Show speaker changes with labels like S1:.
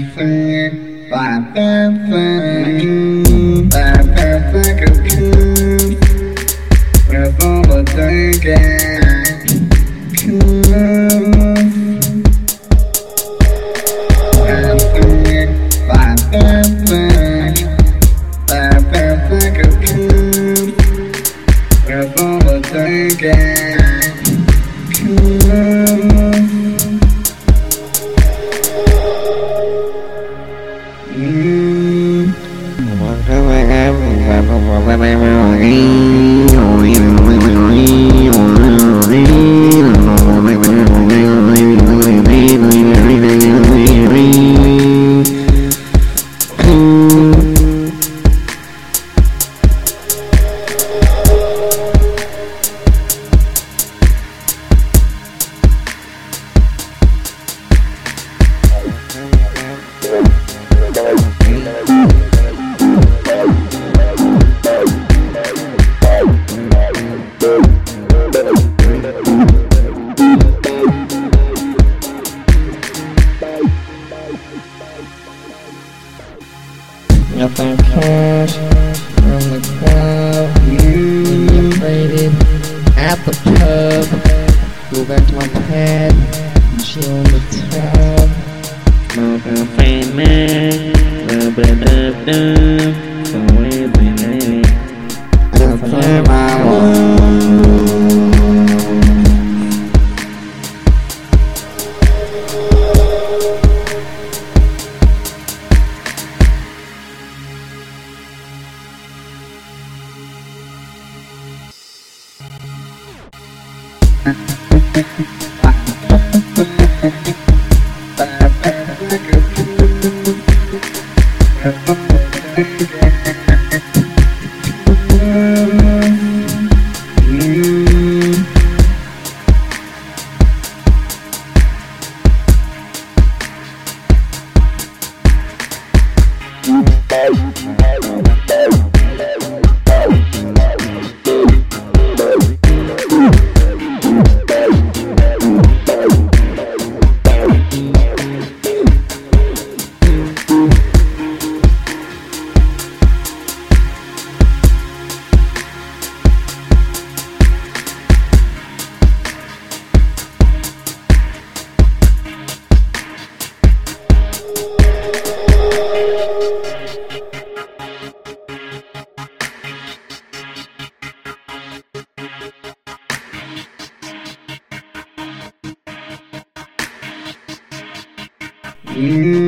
S1: fun, fun, fun, fun. Mm-hmm. Nothing cash from the crowd. You faded at the pub. Go back to my pad. Chill on the Bye. Mm.